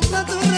natural.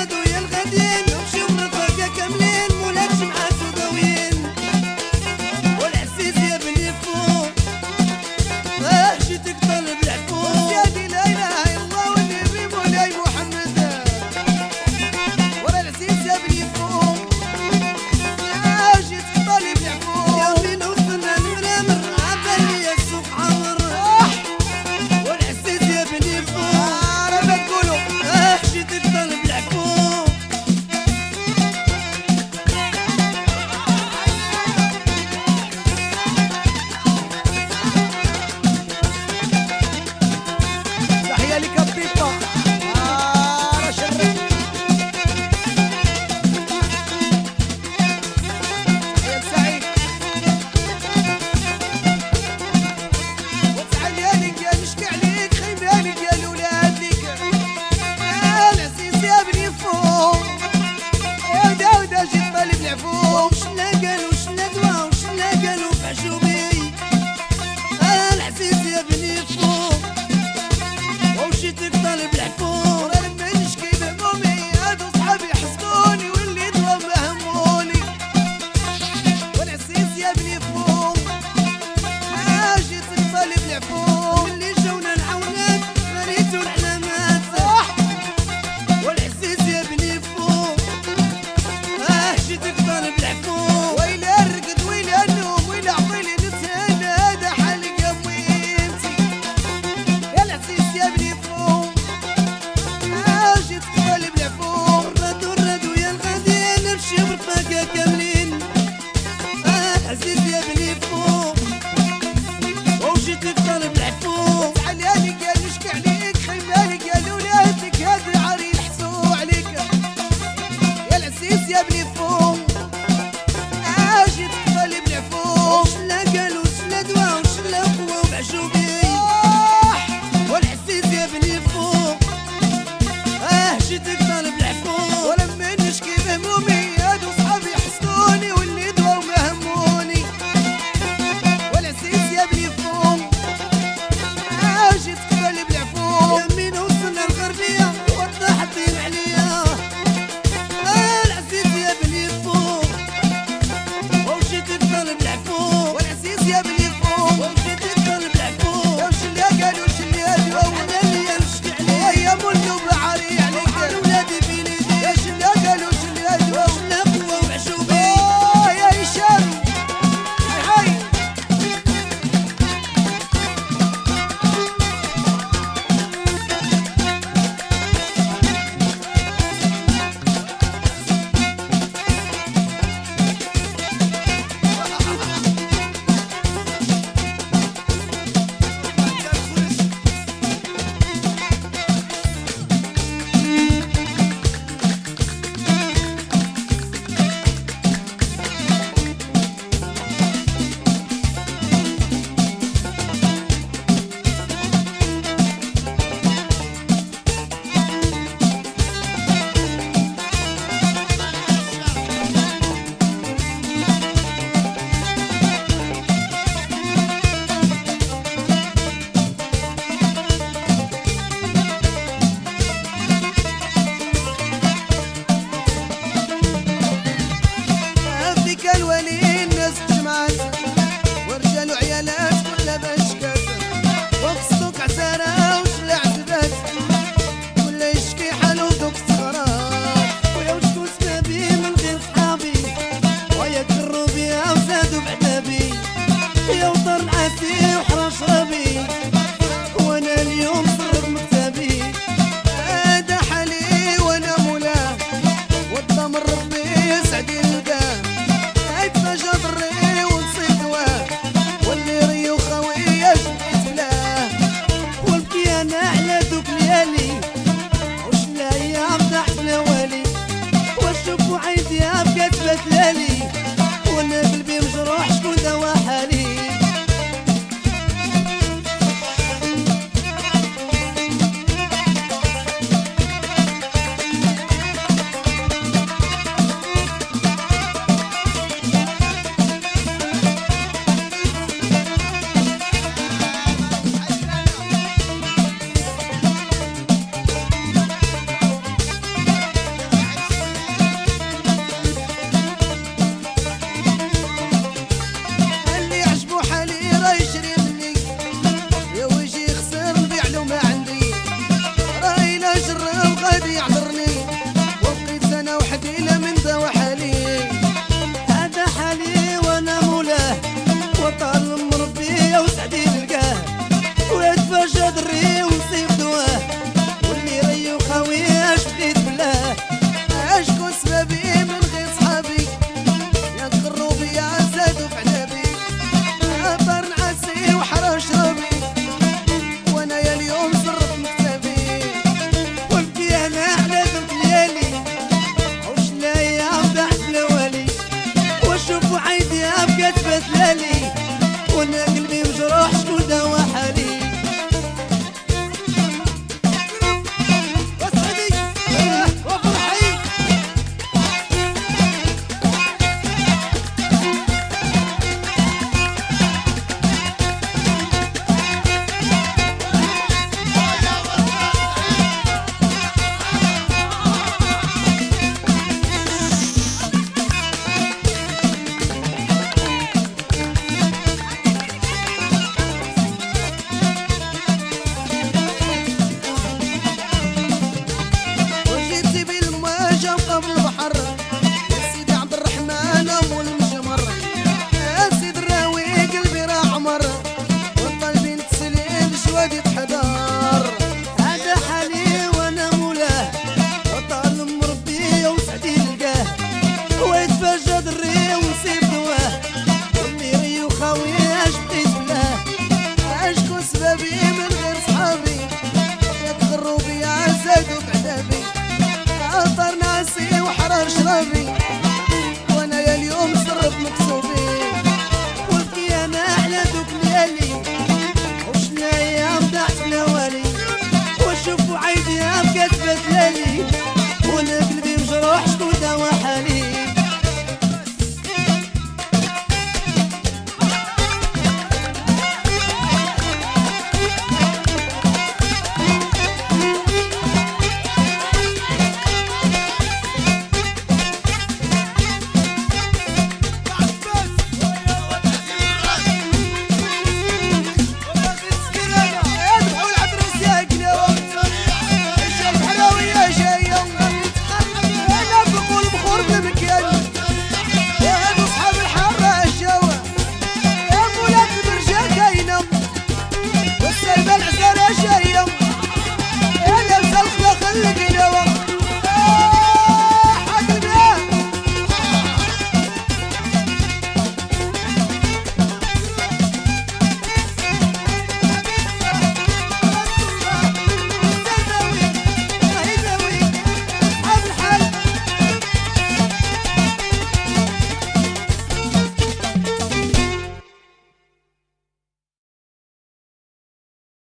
It's on the black